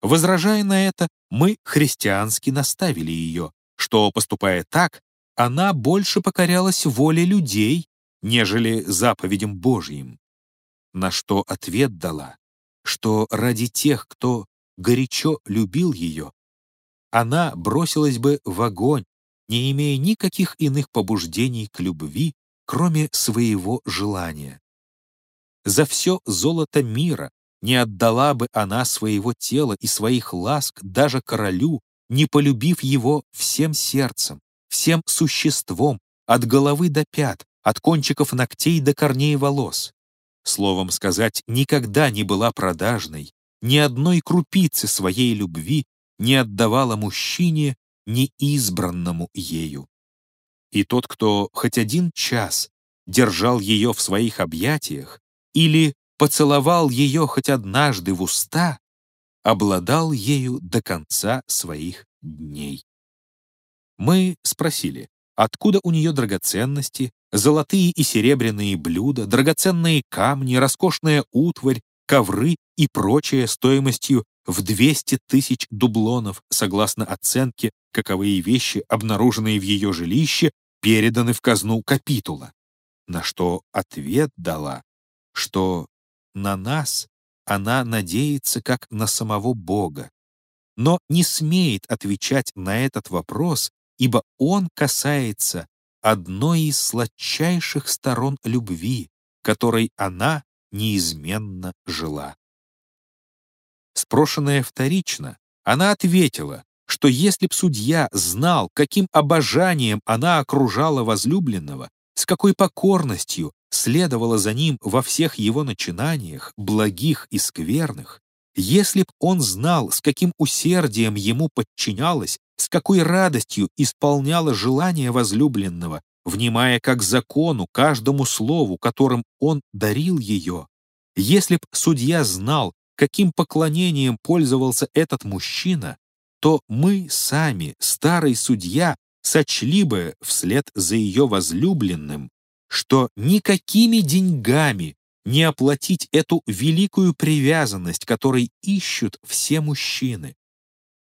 Возражая на это, мы христиански наставили ее, что, поступая так, она больше покорялась воле людей, нежели заповедям Божьим. На что ответ дала, что ради тех, кто горячо любил ее, она бросилась бы в огонь, не имея никаких иных побуждений к любви, кроме своего желания. За все золото мира не отдала бы она своего тела и своих ласк даже королю, не полюбив его всем сердцем, всем существом, от головы до пят, от кончиков ногтей до корней волос. Словом сказать, никогда не была продажной, ни одной крупицы своей любви не отдавала мужчине, не избранному ею. И тот, кто хоть один час держал ее в своих объятиях или поцеловал ее хоть однажды в уста, обладал ею до конца своих дней. Мы спросили, откуда у нее драгоценности, золотые и серебряные блюда, драгоценные камни, роскошная утварь, ковры и прочее стоимостью в 200 тысяч дублонов, согласно оценке, каковые вещи, обнаруженные в ее жилище, переданы в казну капитула. На что ответ дала, что на нас она надеется как на самого Бога, но не смеет отвечать на этот вопрос, ибо он касается одной из сладчайших сторон любви, которой она неизменно жила. Спрошенная вторично, она ответила, что если б судья знал, каким обожанием она окружала возлюбленного, с какой покорностью следовала за ним во всех его начинаниях, благих и скверных, если б он знал, с каким усердием ему подчинялась, с какой радостью исполняла желание возлюбленного, внимая как закону каждому слову, которым он дарил ее, если б судья знал, каким поклонением пользовался этот мужчина, то мы сами, старый судья, сочли бы вслед за ее возлюбленным, что никакими деньгами не оплатить эту великую привязанность, которой ищут все мужчины.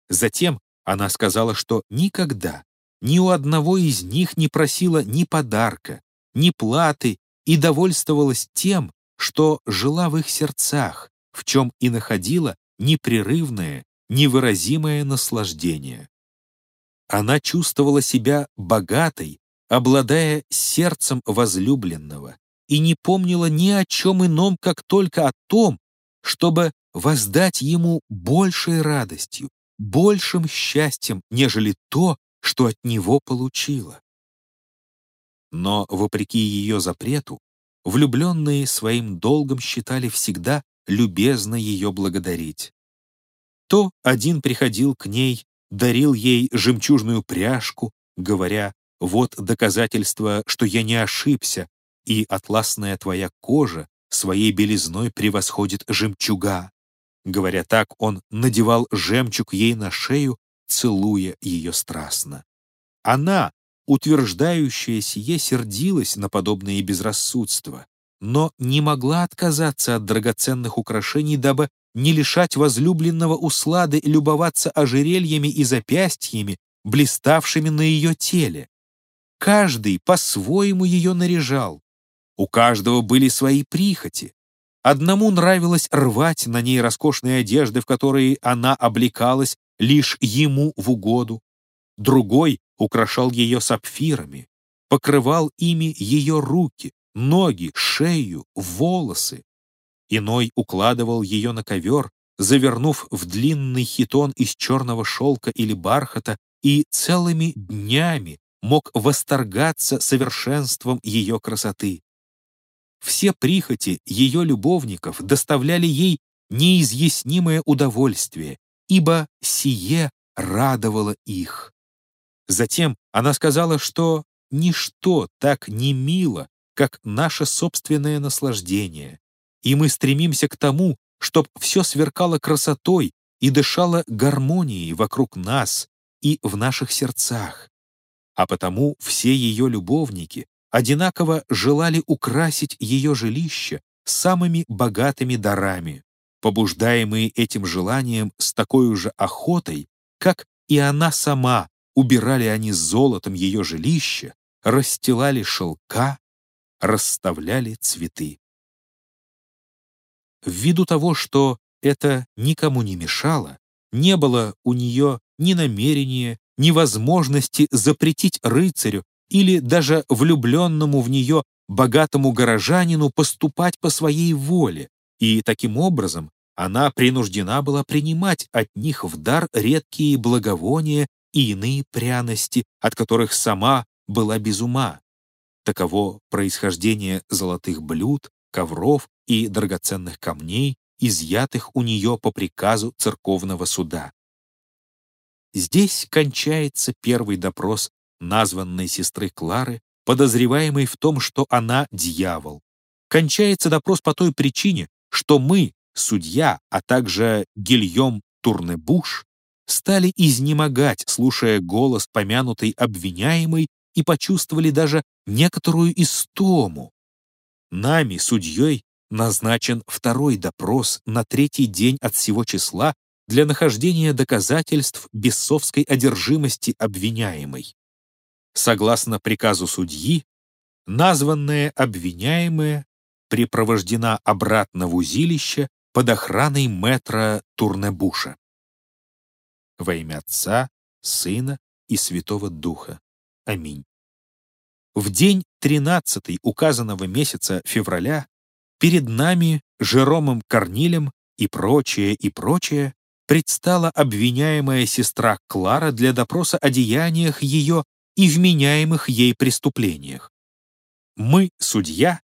Затем она сказала, что никогда ни у одного из них не просила ни подарка, ни платы и довольствовалась тем, что жила в их сердцах, в чем и находила непрерывное, невыразимое наслаждение. Она чувствовала себя богатой, обладая сердцем возлюбленного, и не помнила ни о чем ином, как только о том, чтобы воздать ему большей радостью, большим счастьем, нежели то, что от него получила. Но, вопреки ее запрету, влюбленные своим долгом считали всегда любезно ее благодарить. То один приходил к ней, дарил ей жемчужную пряжку, говоря, «Вот доказательство, что я не ошибся, и атласная твоя кожа своей белизной превосходит жемчуга». Говоря так, он надевал жемчуг ей на шею, целуя ее страстно. Она, утверждающая сие, сердилась на подобное безрассудство, но не могла отказаться от драгоценных украшений, дабы не лишать возлюбленного услады и любоваться ожерельями и запястьями, блиставшими на ее теле. Каждый по-своему ее наряжал. У каждого были свои прихоти. Одному нравилось рвать на ней роскошные одежды, в которые она облекалась лишь ему в угоду. Другой украшал ее сапфирами, покрывал ими ее руки, ноги, шею, волосы. Иной укладывал ее на ковер, завернув в длинный хитон из черного шелка или бархата, и целыми днями мог восторгаться совершенством ее красоты. Все прихоти ее любовников доставляли ей неизъяснимое удовольствие, ибо сие радовало их. Затем она сказала, что ничто так не мило, как наше собственное наслаждение, и мы стремимся к тому, чтобы все сверкало красотой и дышало гармонией вокруг нас и в наших сердцах. А потому все ее любовники одинаково желали украсить ее жилище самыми богатыми дарами. побуждаемые этим желанием с такой же охотой, как и она сама, убирали они золотом ее жилище, расстилали шелка, расставляли цветы. Ввиду того, что это никому не мешало, не было у нее ни намерения, ни возможности запретить рыцарю или даже влюбленному в нее богатому горожанину поступать по своей воле, и таким образом она принуждена была принимать от них в дар редкие благовония и иные пряности, от которых сама была без ума. Таково происхождение золотых блюд, ковров и драгоценных камней, изъятых у нее по приказу церковного суда. Здесь кончается первый допрос названной сестры Клары, подозреваемой в том, что она дьявол. Кончается допрос по той причине, что мы, судья, а также Гильем Турнебуш, стали изнемогать, слушая голос помянутой обвиняемой и почувствовали даже некоторую истому. Нами, судьей, назначен второй допрос на третий день от всего числа для нахождения доказательств бесовской одержимости обвиняемой. Согласно приказу судьи, названная обвиняемая припровождена обратно в узилище под охраной метра Турнебуша. Во имя Отца, Сына и Святого Духа. Аминь. В день 13 указанного месяца февраля перед нами, Жеромом Корнилем и прочее, и прочее, предстала обвиняемая сестра Клара для допроса о деяниях ее и вменяемых ей преступлениях. Мы, судья,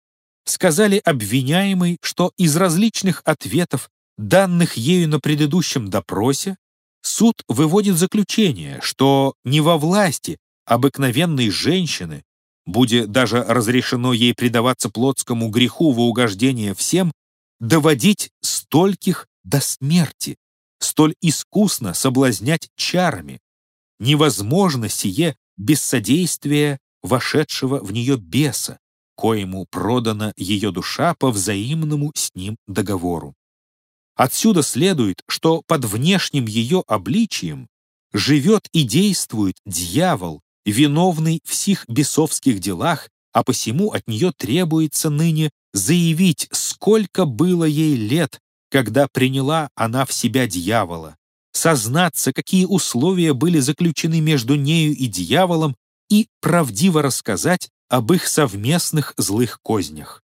сказали обвиняемой, что из различных ответов, данных ею на предыдущем допросе, суд выводит заключение, что не во власти обыкновенной женщины, будет даже разрешено ей предаваться плотскому греху во угождение всем, доводить стольких до смерти, столь искусно соблазнять чарами. Невозможно сие без содействия вошедшего в нее беса, коему продана ее душа по взаимному с ним договору. Отсюда следует, что под внешним ее обличием живет и действует дьявол, виновный в сих бесовских делах, а посему от нее требуется ныне заявить, сколько было ей лет, когда приняла она в себя дьявола, сознаться, какие условия были заключены между нею и дьяволом, и правдиво рассказать об их совместных злых кознях.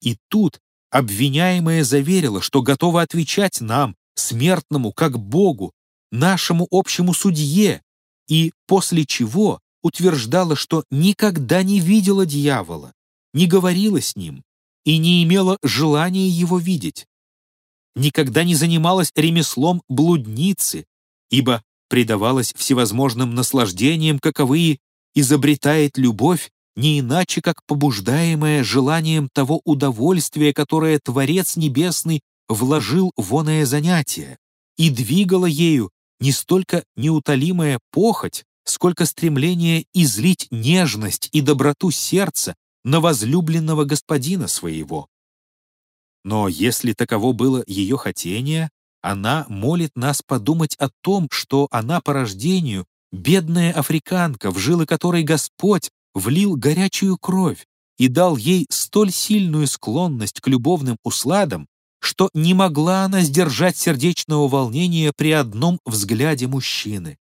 И тут обвиняемая заверила, что готова отвечать нам, смертному, как Богу, нашему общему судье, и после чего утверждала, что никогда не видела дьявола, не говорила с ним и не имела желания его видеть. Никогда не занималась ремеслом блудницы, ибо предавалась всевозможным наслаждениям, каковые изобретает любовь, не иначе как побуждаемая желанием того удовольствия, которое Творец Небесный вложил в оное занятие, и двигала ею не столько неутолимая похоть, сколько стремление излить нежность и доброту сердца на возлюбленного господина своего. Но если таково было ее хотение, она молит нас подумать о том, что она по рождению бедная африканка, в жилы которой Господь влил горячую кровь и дал ей столь сильную склонность к любовным усладам, что не могла она сдержать сердечного волнения при одном взгляде мужчины.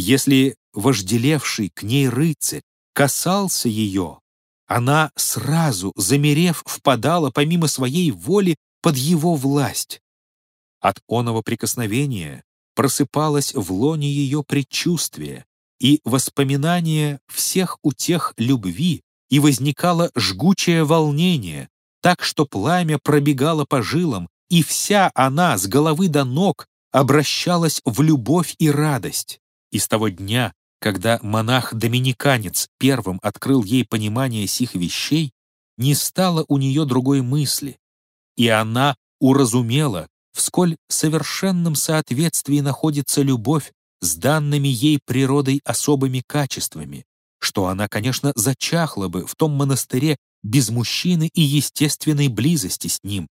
Если вожделевший к ней рыцарь касался ее, она сразу, замерев, впадала помимо своей воли под его власть. От оного прикосновения просыпалось в лоне ее предчувствие и воспоминание всех утех любви, и возникало жгучее волнение, так что пламя пробегало по жилам, и вся она с головы до ног обращалась в любовь и радость. И с того дня когда монах-доминиканец первым открыл ей понимание сих вещей, не стало у нее другой мысли, и она уразумела, в сколь совершенном соответствии находится любовь с данными ей природой особыми качествами, что она, конечно, зачахла бы в том монастыре без мужчины и естественной близости с ним,